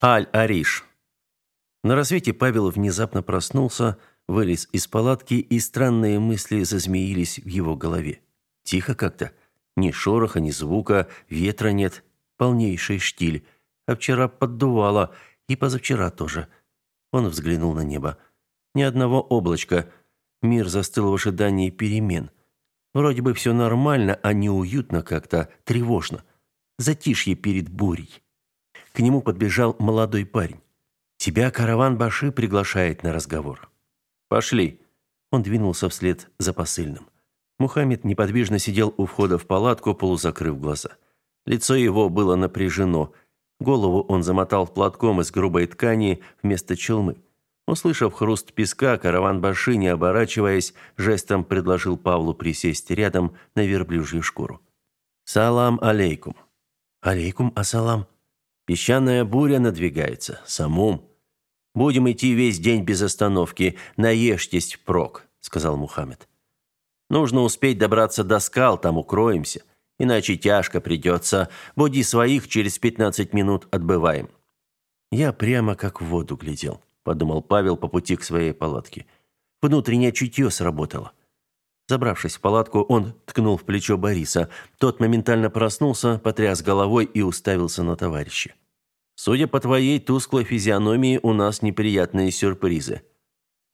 Аль-Ариш. На рассвете Павел внезапно проснулся, вылез из палатки, и странные мысли зазмеились в его голове. Тихо как-то. Ни шороха, ни звука, ветра нет. Полнейший штиль. А вчера поддувало, и позавчера тоже. Он взглянул на небо. Ни одного облачка. Мир застыл в ожидании перемен. Вроде бы все нормально, а неуютно как-то, тревожно. Затишье перед бурей. К нему подбежал молодой парень. «Тебя караван Баши приглашает на разговор». «Пошли». Он двинулся вслед за посыльным. Мухаммед неподвижно сидел у входа в палатку, полузакрыв глаза. Лицо его было напряжено. Голову он замотал платком из грубой ткани вместо челмы. Услышав хруст песка, караван Баши, не оборачиваясь, жестом предложил Павлу присесть рядом на верблюжью шкуру. «Салам алейкум». «Алейкум ассалам», Песчаная буря надвигается. Самум. Будем идти весь день без остановки. Наешьтесь впрок, сказал Мухаммед. Нужно успеть добраться до скал, там укроемся. Иначе тяжко придется. Буди своих, через пятнадцать минут отбываем. Я прямо как в воду глядел, подумал Павел по пути к своей палатке. Внутреннее чутье сработало. Забравшись в палатку, он ткнул в плечо Бориса. Тот моментально проснулся, потряс головой и уставился на товарища. «Судя по твоей тусклой физиономии, у нас неприятные сюрпризы».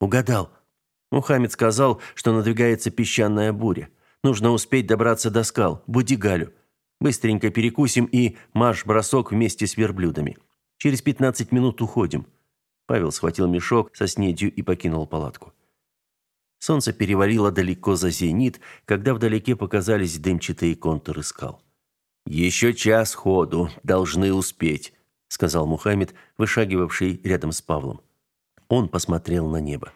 «Угадал». Мухаммед сказал, что надвигается песчаная буря. Нужно успеть добраться до скал. Буди Галю. Быстренько перекусим и марш-бросок вместе с верблюдами. Через пятнадцать минут уходим». Павел схватил мешок со снедью и покинул палатку. Солнце перевалило далеко за зенит, когда вдалеке показались дымчатые контуры скал. «Еще час ходу, должны успеть», — сказал Мухаммед, вышагивавший рядом с Павлом. Он посмотрел на небо.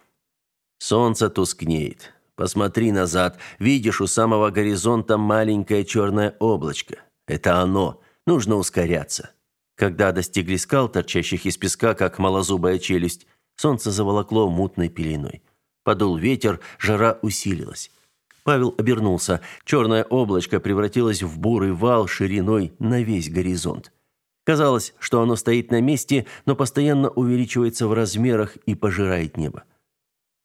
«Солнце тускнеет. Посмотри назад. Видишь, у самого горизонта маленькое черное облачко. Это оно. Нужно ускоряться». Когда достигли скал, торчащих из песка, как малозубая челюсть, солнце заволокло мутной пеленой. Подул ветер, жара усилилась. Павел обернулся. Черное облачко превратилось в бурый вал шириной на весь горизонт. Казалось, что оно стоит на месте, но постоянно увеличивается в размерах и пожирает небо.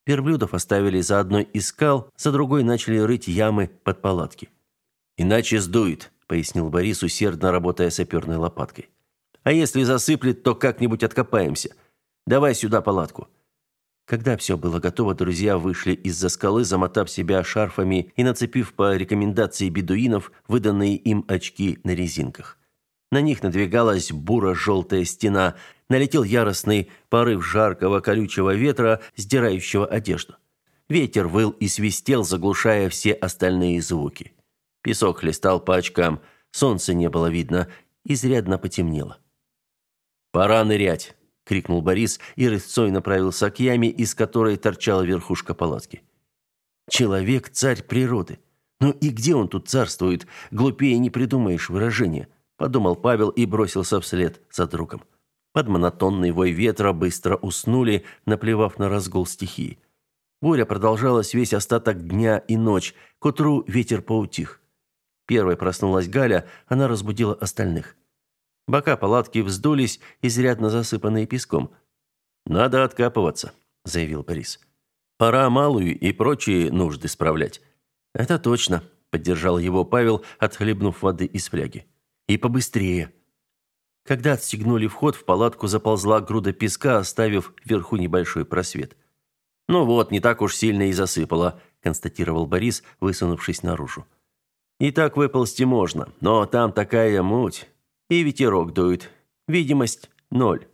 Верблюдов оставили за одной из скал, за другой начали рыть ямы под палатки. «Иначе сдует», — пояснил Борис, усердно работая саперной лопаткой. «А если засыплет, то как-нибудь откопаемся. Давай сюда палатку». Когда все было готово, друзья вышли из-за скалы, замотав себя шарфами и нацепив по рекомендации бедуинов выданные им очки на резинках. На них надвигалась буро-желтая стена, налетел яростный порыв жаркого колючего ветра, сдирающего одежду. Ветер выл и свистел, заглушая все остальные звуки. Песок хлестал по очкам, солнца не было видно, изрядно потемнело. «Пора нырять», — крикнул Борис и рысцой направился к яме, из которой торчала верхушка палатки. «Человек – царь природы. Ну и где он тут царствует? Глупее не придумаешь выражения», – подумал Павел и бросился вслед за другом. Под монотонный вой ветра быстро уснули, наплевав на разгул стихии. Буря продолжалась весь остаток дня и ночь. К утру ветер поутих. Первой проснулась Галя, она разбудила остальных. Бока палатки вздулись, изрядно засыпанные песком. «Надо откапываться», — заявил Борис. «Пора малую и прочие нужды справлять». «Это точно», — поддержал его Павел, отхлебнув воды из фляги. «И побыстрее». Когда отстегнули вход, в палатку заползла груда песка, оставив вверху небольшой просвет. «Ну вот, не так уж сильно и засыпало», — констатировал Борис, высунувшись наружу. «И так выползти можно, но там такая муть, и ветерок дует. Видимость ноль.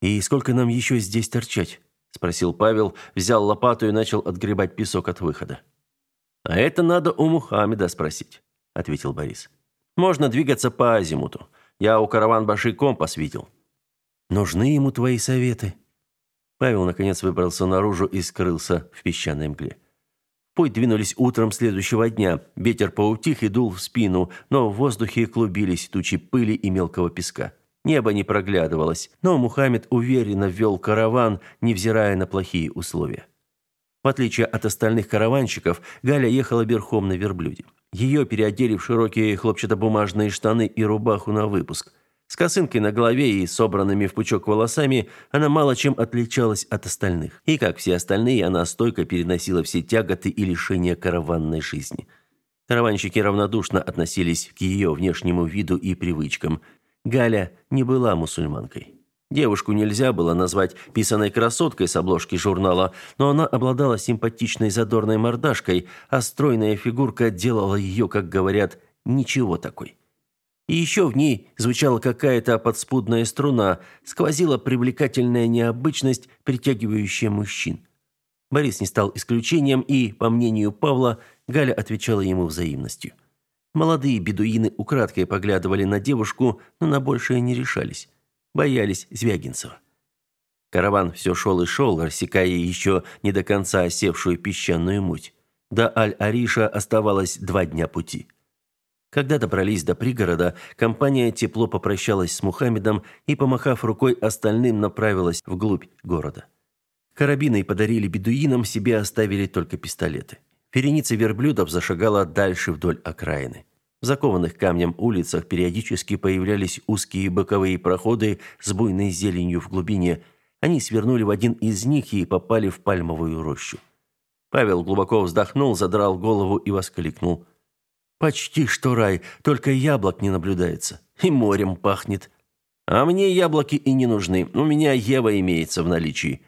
И сколько нам еще здесь торчать? спросил Павел, взял лопату и начал отгребать песок от выхода. А это надо у Мухаммеда спросить, ответил Борис. Можно двигаться по азимуту. Я у караван-баши компас видел. Нужны ему твои советы. Павел наконец выбрался наружу и скрылся в песчаной мгле путь двинулись утром следующего дня. Ветер поутих и дул в спину, но в воздухе клубились тучи пыли и мелкого песка. Небо не проглядывалось, но Мухаммед уверенно вел караван, невзирая на плохие условия. В отличие от остальных караванщиков, Галя ехала верхом на верблюде. Ее переодели в широкие хлопчатобумажные штаны и рубаху на выпуск. С косынкой на голове и собранными в пучок волосами она мало чем отличалась от остальных. И, как все остальные, она стойко переносила все тяготы и лишения караванной жизни. Караванщики равнодушно относились к ее внешнему виду и привычкам. Галя не была мусульманкой. Девушку нельзя было назвать писаной красоткой с обложки журнала, но она обладала симпатичной задорной мордашкой, а стройная фигурка делала ее, как говорят, ничего такой. И еще в ней звучала какая-то подспудная струна, сквозила привлекательная необычность, притягивающая мужчин. Борис не стал исключением, и, по мнению Павла, Галя отвечала ему взаимностью. Молодые бедуины украдкой поглядывали на девушку, но на большее не решались. Боялись Звягинцева. Караван все шел и шел, рассекая еще не до конца осевшую песчаную муть. До Аль-Ариша оставалось два дня пути. Когда добрались до пригорода, компания тепло попрощалась с Мухаммедом и, помахав рукой остальным, направилась вглубь города. Карабины подарили бедуинам, себе оставили только пистолеты. Вереница верблюдов зашагала дальше вдоль окраины. В закованных камнем улицах периодически появлялись узкие боковые проходы с буйной зеленью в глубине. Они свернули в один из них и попали в пальмовую рощу. Павел глубоко вздохнул, задрал голову и воскликнул – Почти что рай, только яблок не наблюдается. И морем пахнет. А мне яблоки и не нужны. У меня Ева имеется в наличии.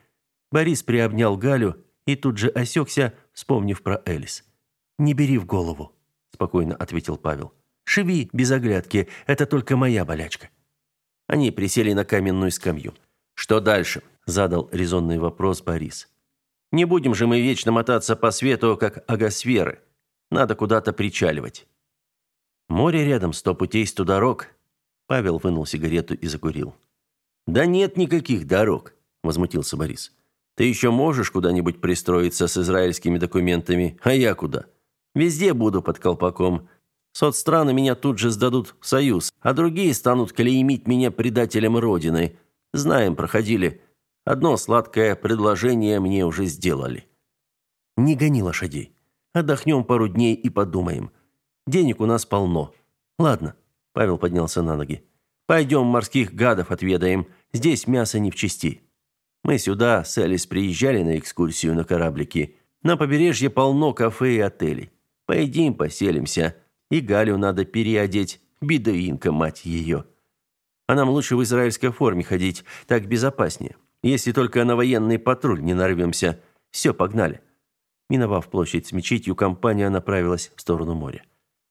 Борис приобнял Галю и тут же осекся, вспомнив про Элис. Не бери в голову, спокойно ответил Павел. Шиви без оглядки, это только моя болячка. Они присели на каменную скамью. Что дальше? задал резонный вопрос Борис. Не будем же мы вечно мотаться по свету, как агосферы. Надо куда-то причаливать. Море рядом, сто путей, сто дорог. Павел вынул сигарету и закурил. Да нет никаких дорог, возмутился Борис. Ты еще можешь куда-нибудь пристроиться с израильскими документами, а я куда? Везде буду под колпаком. Соцстраны меня тут же сдадут в союз, а другие станут клеймить меня предателем родины. Знаем, проходили. Одно сладкое предложение мне уже сделали. Не гони лошадей. Отдохнем пару дней и подумаем. Денег у нас полно. Ладно, Павел поднялся на ноги. Пойдем морских гадов отведаем. Здесь мясо не в чести. Мы сюда с Элис приезжали на экскурсию на кораблике. На побережье полно кафе и отелей. Поедим, поселимся. И Галю надо переодеть. Бедуинка, мать ее. А нам лучше в израильской форме ходить, так безопаснее. Если только на военный патруль не нарвемся. Все, погнали. Миновав площадь с мечетью, компания направилась в сторону моря.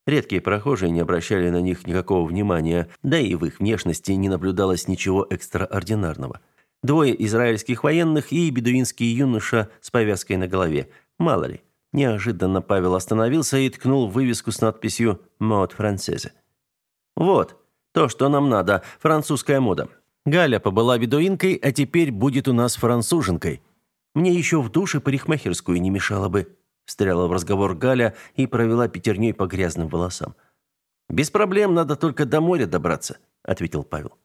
Редкие прохожие не обращали на них никакого внимания, да и в их внешности не наблюдалось ничего экстраординарного. Двое израильских военных и бедуинский юноша с повязкой на голове. Мало ли. Неожиданно Павел остановился и ткнул в вывеску с надписью «Мод францезе». «Вот, то, что нам надо, французская мода. Галя побыла бедуинкой, а теперь будет у нас француженкой. Мне еще в душе парикмахерскую не мешало бы», встряла в разговор Галя и провела пятерней по грязным волосам. «Без проблем, надо только до моря добраться», ответил Павел.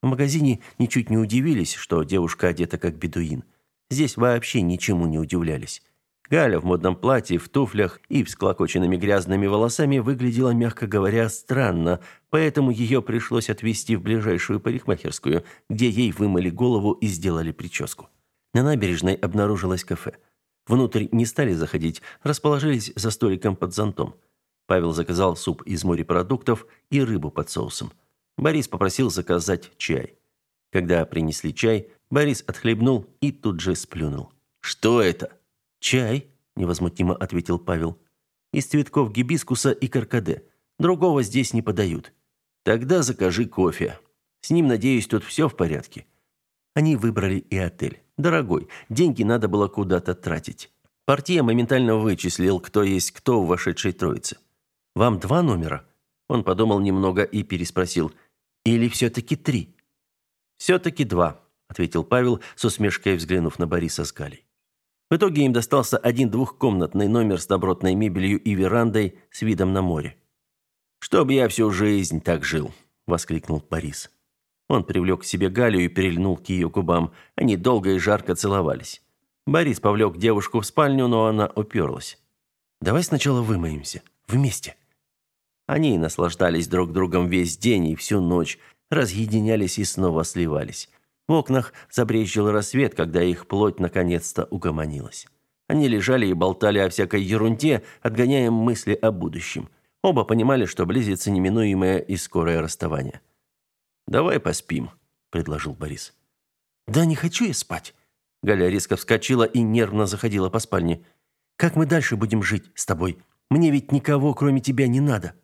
В магазине ничуть не удивились, что девушка одета как бедуин. Здесь вообще ничему не удивлялись. Галя в модном платье, в туфлях и с клокоченными грязными волосами выглядела, мягко говоря, странно, поэтому ее пришлось отвезти в ближайшую парикмахерскую, где ей вымыли голову и сделали прическу. На набережной обнаружилось кафе. Внутрь не стали заходить, расположились за столиком под зонтом. Павел заказал суп из морепродуктов и рыбу под соусом. Борис попросил заказать чай. Когда принесли чай, Борис отхлебнул и тут же сплюнул. «Что это?» «Чай», – невозмутимо ответил Павел. «Из цветков гибискуса и каркаде. Другого здесь не подают». «Тогда закажи кофе. С ним, надеюсь, тут все в порядке». Они выбрали и отель. Дорогой, деньги надо было куда-то тратить. Партия моментально вычислил, кто есть кто в вошедшей троице. «Вам два номера?» Он подумал немного и переспросил. «Или все-таки три?» «Все-таки два», — ответил Павел, с усмешкой взглянув на Бориса с Галей. В итоге им достался один двухкомнатный номер с добротной мебелью и верандой с видом на море. «Чтоб я всю жизнь так жил!» – воскликнул Борис. Он привлек к себе Галю и перельнул к ее губам. Они долго и жарко целовались. Борис повлек девушку в спальню, но она уперлась. «Давай сначала вымоемся. Вместе». Они наслаждались друг другом весь день и всю ночь. разъединялись и снова сливались. В окнах забрезжил рассвет, когда их плоть наконец-то угомонилась. Они лежали и болтали о всякой ерунде, отгоняя мысли о будущем. Оба понимали, что близится неминуемое и скорое расставание. «Давай поспим», — предложил Борис. «Да не хочу я спать». Галя резко вскочила и нервно заходила по спальне. «Как мы дальше будем жить с тобой? Мне ведь никого, кроме тебя, не надо».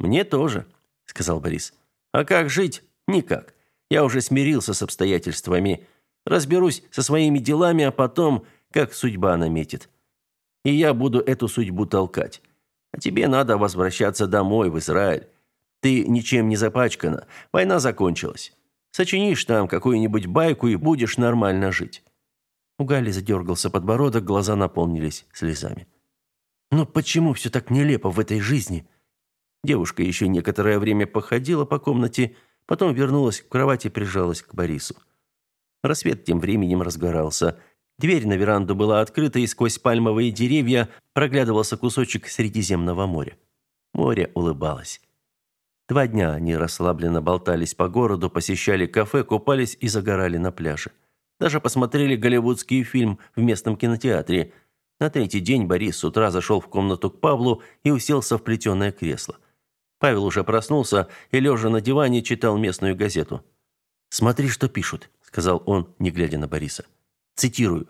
«Мне тоже», — сказал Борис. «А как жить? Никак. Я уже смирился с обстоятельствами. Разберусь со своими делами, а потом, как судьба наметит. И я буду эту судьбу толкать. А тебе надо возвращаться домой, в Израиль. Ты ничем не запачкана. Война закончилась. Сочинишь там какую-нибудь байку и будешь нормально жить». У Гали задергался подбородок, глаза наполнились слезами. «Но почему все так нелепо в этой жизни?» Девушка еще некоторое время походила по комнате, потом вернулась к кровати и прижалась к Борису. Рассвет тем временем разгорался. Дверь на веранду была открыта, и сквозь пальмовые деревья проглядывался кусочек Средиземного моря. Море улыбалось. Два дня они расслабленно болтались по городу, посещали кафе, купались и загорали на пляже. Даже посмотрели голливудский фильм в местном кинотеатре. На третий день Борис с утра зашел в комнату к Павлу и уселся в плетеное кресло. Павел уже проснулся и, лежа на диване, читал местную газету. «Смотри, что пишут», — сказал он, не глядя на Бориса. Цитирую.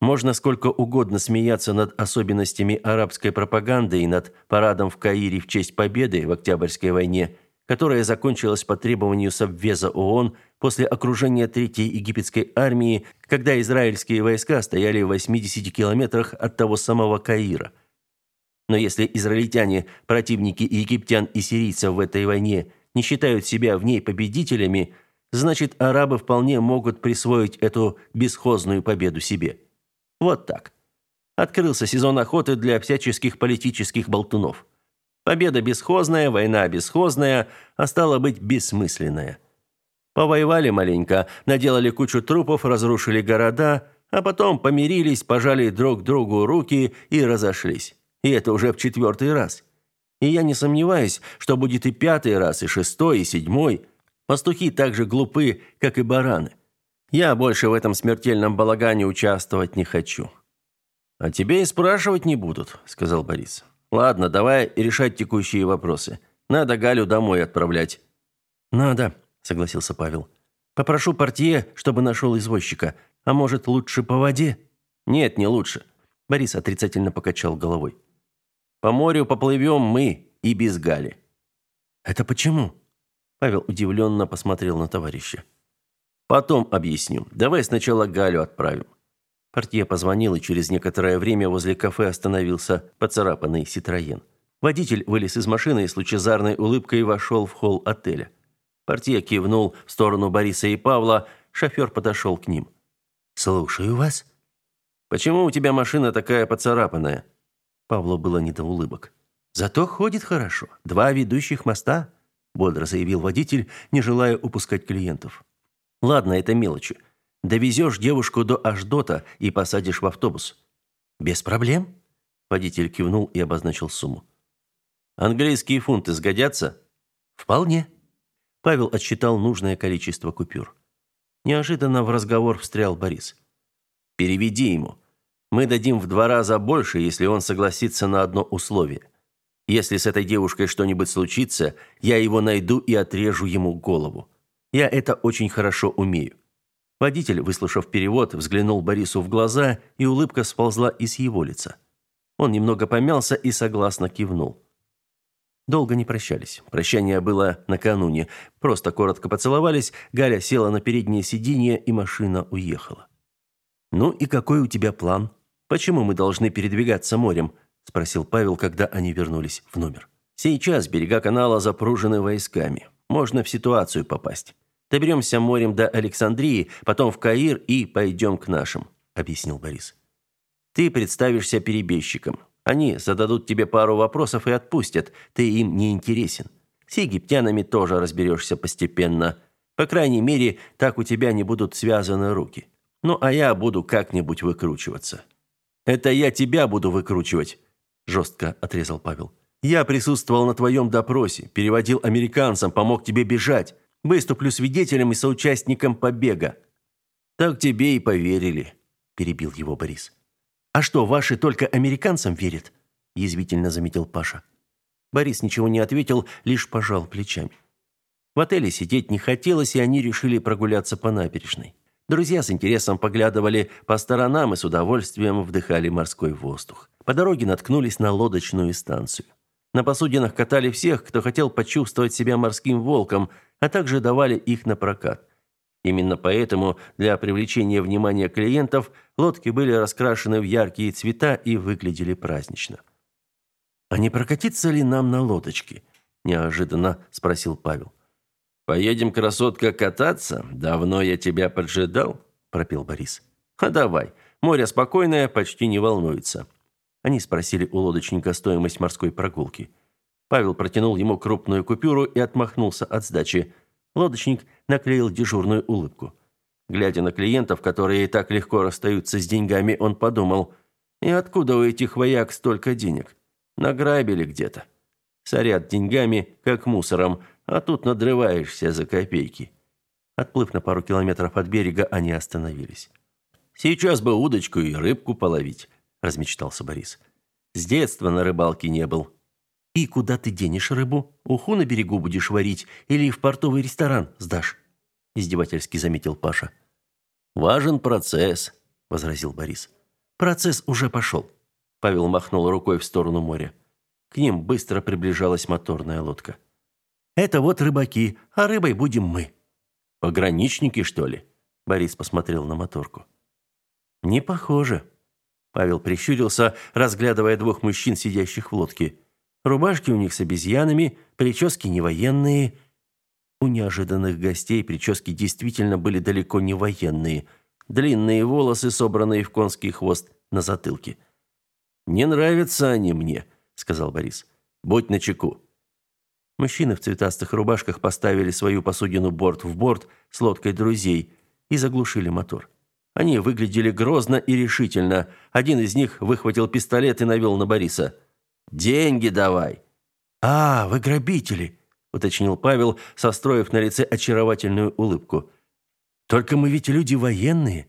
Можно сколько угодно смеяться над особенностями арабской пропаганды и над парадом в Каире в честь победы в Октябрьской войне, которая закончилась по требованию Совбеза ООН после окружения Третьей египетской армии, когда израильские войска стояли в 80 километрах от того самого Каира. Но если израильтяне, противники египтян и сирийцев в этой войне, не считают себя в ней победителями, значит, арабы вполне могут присвоить эту бесхозную победу себе. Вот так. Открылся сезон охоты для всяческих политических болтунов. Победа бесхозная, война бесхозная, а стала быть бессмысленная. Повоевали маленько, наделали кучу трупов, разрушили города, а потом помирились, пожали друг другу руки и разошлись. И это уже в четвертый раз. И я не сомневаюсь, что будет и пятый раз, и шестой, и седьмой. Пастухи так же глупы, как и бараны. Я больше в этом смертельном балагане участвовать не хочу. А тебе и спрашивать не будут, сказал Борис. Ладно, давай решать текущие вопросы. Надо Галю домой отправлять. Надо, согласился Павел. Попрошу портье, чтобы нашел извозчика. А может, лучше по воде? Нет, не лучше. Борис отрицательно покачал головой. По морю поплывем мы и без Гали. Это почему? Павел удивленно посмотрел на товарища. Потом объясню. Давай сначала Галю отправим. Портье позвонил, и через некоторое время возле кафе остановился поцарапанный Ситроен. Водитель вылез из машины и с лучезарной улыбкой вошел в холл отеля. Портье кивнул в сторону Бориса и Павла, шофер подошел к ним. «Слушаю вас». «Почему у тебя машина такая поцарапанная?» Павлу было не до улыбок. «Зато ходит хорошо. Два ведущих моста», – бодро заявил водитель, не желая упускать клиентов. Ладно, это мелочи. Довезешь девушку до Аждота и посадишь в автобус. Без проблем? Водитель кивнул и обозначил сумму. Английские фунты сгодятся? Вполне. Павел отсчитал нужное количество купюр. Неожиданно в разговор встрял Борис. Переведи ему. Мы дадим в два раза больше, если он согласится на одно условие. Если с этой девушкой что-нибудь случится, я его найду и отрежу ему голову. Я это очень хорошо умею. Водитель, выслушав перевод, взглянул Борису в глаза, и улыбка сползла из его лица. Он немного помялся и согласно кивнул. Долго не прощались. Прощание было накануне. Просто коротко поцеловались, Галя села на переднее сиденье, и машина уехала. «Ну и какой у тебя план? Почему мы должны передвигаться морем?» – спросил Павел, когда они вернулись в номер. «Сейчас берега канала запружены войсками. Можно в ситуацию попасть. Доберемся морем до Александрии, потом в Каир и пойдем к нашим», – объяснил Борис. «Ты представишься перебежчиком. Они зададут тебе пару вопросов и отпустят. Ты им не интересен. С египтянами тоже разберешься постепенно. По крайней мере, так у тебя не будут связаны руки. Ну, а я буду как-нибудь выкручиваться». «Это я тебя буду выкручивать», – жестко отрезал Павел. «Я присутствовал на твоем допросе, переводил американцам, помог тебе бежать. Выступлю свидетелем и соучастником побега». «Так тебе и поверили», – перебил его Борис. «А что, ваши только американцам верят?» – язвительно заметил Паша. Борис ничего не ответил, лишь пожал плечами. В отеле сидеть не хотелось, и они решили прогуляться по набережной. Друзья с интересом поглядывали по сторонам и с удовольствием вдыхали морской воздух. По дороге наткнулись на лодочную станцию. На посудинах катали всех, кто хотел почувствовать себя морским волком, а также давали их на прокат. Именно поэтому для привлечения внимания клиентов лодки были раскрашены в яркие цвета и выглядели празднично. «А не прокатиться ли нам на лодочке?» – неожиданно спросил Павел. «Поедем, красотка, кататься? Давно я тебя поджидал», – пропел Борис. «А давай. Море спокойное, почти не волнуется». Они спросили у лодочника стоимость морской прогулки. Павел протянул ему крупную купюру и отмахнулся от сдачи. Лодочник наклеил дежурную улыбку. Глядя на клиентов, которые так легко расстаются с деньгами, он подумал, «И откуда у этих вояк столько денег? Награбили где-то. Сорят деньгами, как мусором, а тут надрываешься за копейки. Отплыв на пару километров от берега, они остановились. Сейчас бы удочку и рыбку половить, размечтался Борис. С детства на рыбалке не был. И куда ты денешь рыбу? Уху на берегу будешь варить или в портовый ресторан сдашь? издевательски заметил Паша. Важен процесс, возразил Борис. Процесс уже пошел. Павел махнул рукой в сторону моря. К ним быстро приближалась моторная лодка. Это вот рыбаки, а рыбой будем мы. Пограничники, что ли? Борис посмотрел на моторку. Не похоже. Павел прищурился, разглядывая двух мужчин, сидящих в лодке. Рубашки у них с обезьянами, прически не военные. У неожиданных гостей прически действительно были далеко не военные. Длинные волосы, собранные в конский хвост на затылке. «Не нравятся они мне», — сказал Борис. «Будь начеку». Мужчины в цветастых рубашках поставили свою посудину борт в борт с лодкой друзей и заглушили мотор. Они выглядели грозно и решительно. Один из них выхватил пистолет и навел на Бориса. «Деньги давай!» «А, вы грабители!» – уточнил Павел, состроив на лице очаровательную улыбку. «Только мы ведь люди военные».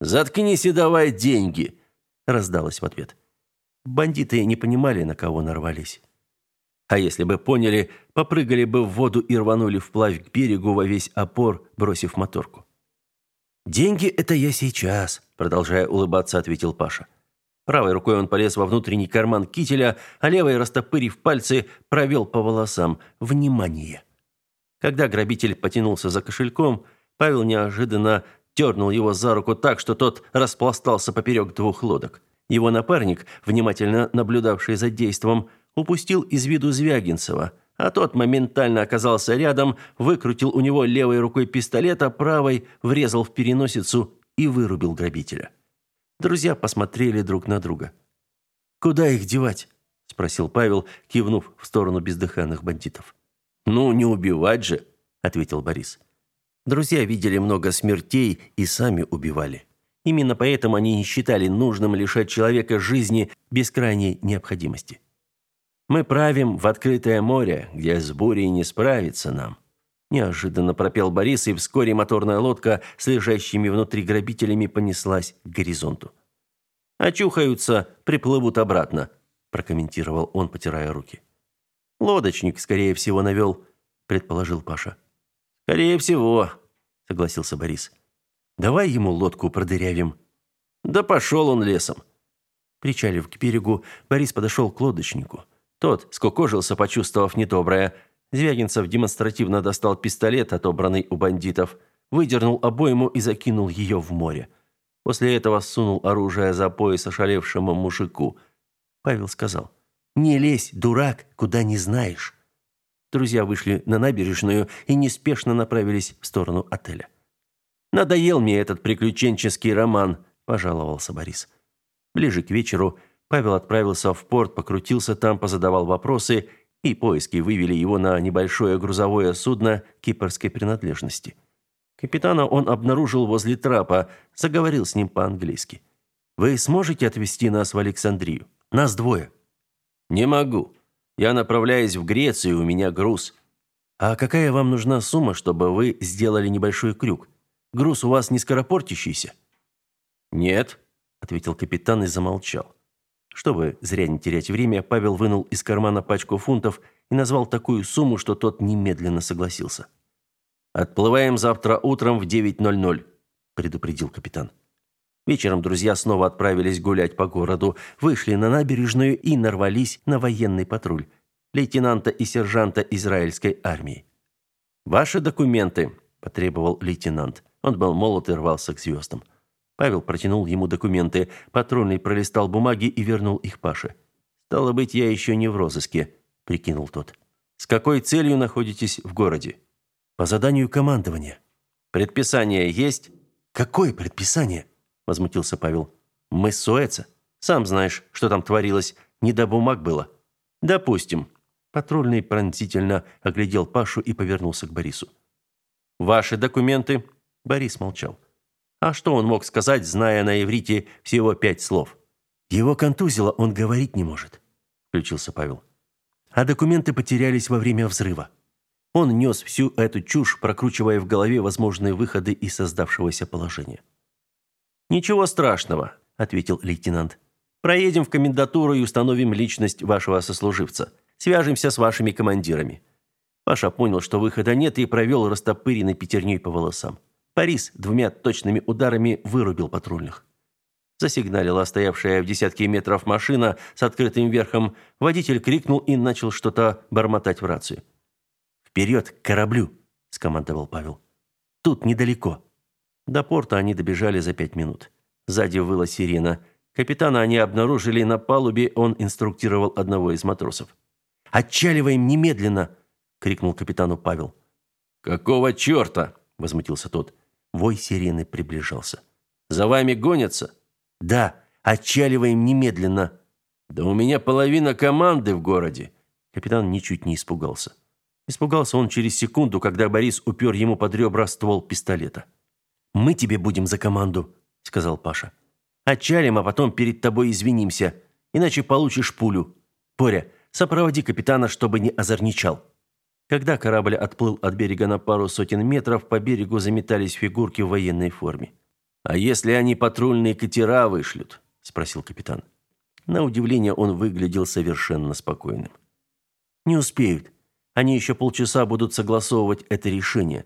«Заткнись и давай деньги!» – раздалось в ответ. Бандиты не понимали, на кого нарвались. А если бы поняли, попрыгали бы в воду и рванули вплавь к берегу во весь опор, бросив моторку. «Деньги – это я сейчас», – продолжая улыбаться, ответил Паша. Правой рукой он полез во внутренний карман кителя, а левой, растопырив пальцы, провел по волосам. «Внимание!» Когда грабитель потянулся за кошельком, Павел неожиданно дернул его за руку так, что тот распластался поперек двух лодок. Его напарник, внимательно наблюдавший за действом, упустил из виду Звягинцева, а тот моментально оказался рядом, выкрутил у него левой рукой пистолет, а правой врезал в переносицу и вырубил грабителя. Друзья посмотрели друг на друга. «Куда их девать?» – спросил Павел, кивнув в сторону бездыханных бандитов. «Ну, не убивать же», – ответил Борис. Друзья видели много смертей и сами убивали. Именно поэтому они не считали нужным лишать человека жизни без крайней необходимости. Мы правим в открытое море, где с бурей не справиться нам. Неожиданно пропел Борис, и вскоре моторная лодка с лежащими внутри грабителями понеслась к горизонту. «Очухаются, приплывут обратно», – прокомментировал он, потирая руки. «Лодочник, скорее всего, навел», – предположил Паша. «Скорее всего», – согласился Борис. «Давай ему лодку продырявим». «Да пошел он лесом». Причалив к берегу, Борис подошел к лодочнику. Тот скукожился, почувствовав недоброе. Звягинцев демонстративно достал пистолет, отобранный у бандитов, выдернул обойму и закинул ее в море. После этого сунул оружие за пояс ошалевшему мужику. Павел сказал, «Не лезь, дурак, куда не знаешь». Друзья вышли на набережную и неспешно направились в сторону отеля. «Надоел мне этот приключенческий роман», – пожаловался Борис. Ближе к вечеру – Павел отправился в порт, покрутился там, позадавал вопросы, и поиски вывели его на небольшое грузовое судно кипрской принадлежности. Капитана он обнаружил возле трапа, заговорил с ним по-английски. «Вы сможете отвезти нас в Александрию? Нас двое». «Не могу. Я направляюсь в Грецию, у меня груз». А какая вам нужна сумма, чтобы вы сделали небольшой крюк? Груз у вас не скоропортящийся? Нет, ответил капитан и замолчал. Чтобы зря не терять время, Павел вынул из кармана пачку фунтов и назвал такую сумму, что тот немедленно согласился. Отплываем завтра утром в 9:00, предупредил капитан. Вечером друзья снова отправились гулять по городу, вышли на набережную и нарвались на военный патруль лейтенанта и сержанта израильской армии. Ваши документы, потребовал лейтенант. Он был молод и рвался к звездам. Павел протянул ему документы. Патрульный пролистал бумаги и вернул их Паше. Стало быть, я еще не в розыске, прикинул тот. С какой целью находитесь в городе? По заданию командования. Предписание есть? Какое предписание? возмутился Павел. Мы с Суэца. Сам знаешь, что там творилось. Не до бумаг было. Допустим. Патрульный пронзительно оглядел Пашу и повернулся к Борису. Ваши документы? Борис молчал. А что он мог сказать, зная на иврите всего пять слов? Его контузило, он говорить не может, включился Павел. А документы потерялись во время взрыва. Он нес всю эту чушь, прокручивая в голове возможные выходы из создавшегося положения. Ничего страшного, ответил лейтенант. Проедем в комендатуру и установим личность вашего сослуживца. Свяжемся с вашими командирами. Паша понял, что выхода нет и провел растопыренной пятерней по волосам. Парис двумя точными ударами вырубил патрульных. Засигналила стоявшая в десятке метров машина с открытым верхом. Водитель крикнул и начал что-то бормотать в рацию. «Вперед, к кораблю!» – скомандовал Павел. «Тут недалеко». До порта они добежали за пять минут. Сзади выла сирена. Капитана они обнаружили на палубе, он инструктировал одного из матросов. «Отчаливаем немедленно!» – крикнул капитану Павел. «Какого черта?» – возмутился тот. Вой сирены приближался. «За вами гонятся?» «Да, отчаливаем немедленно!» «Да у меня половина команды в городе!» Капитан ничуть не испугался. Испугался он через секунду, когда Борис упер ему под ребра ствол пистолета. «Мы тебе будем за команду», — сказал Паша. «Отчалим, а потом перед тобой извинимся, иначе получишь пулю. Боря, сопроводи капитана, чтобы не озорничал». Когда корабль отплыл от берега на пару сотен метров, по берегу заметались фигурки в военной форме. «А если они патрульные катера вышлют?» – спросил капитан. На удивление он выглядел совершенно спокойным. «Не успеют. Они еще полчаса будут согласовывать это решение.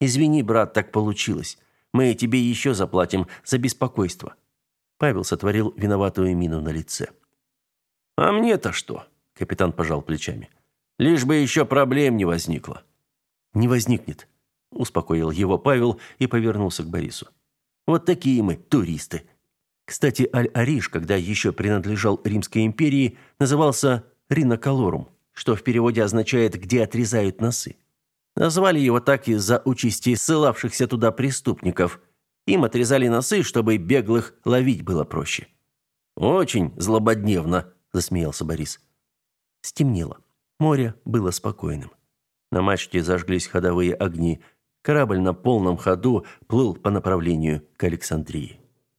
Извини, брат, так получилось. Мы тебе еще заплатим за беспокойство. Павел сотворил виноватую мину на лице. А мне-то что? Капитан пожал плечами. Лишь бы еще проблем не возникло. Не возникнет, успокоил его Павел и повернулся к Борису. Вот такие мы, туристы. Кстати, Аль-Ариш, когда еще принадлежал Римской империи, назывался Риноколорум, что в переводе означает «где отрезают носы». Назвали его так из-за участи ссылавшихся туда преступников. Им отрезали носы, чтобы беглых ловить было проще. Очень злободневно, засмеялся Борис. Стемнело. Море было спокойным. На мачте зажглись ходовые огни. Корабль на полном ходу плыл по направлению к Александрии.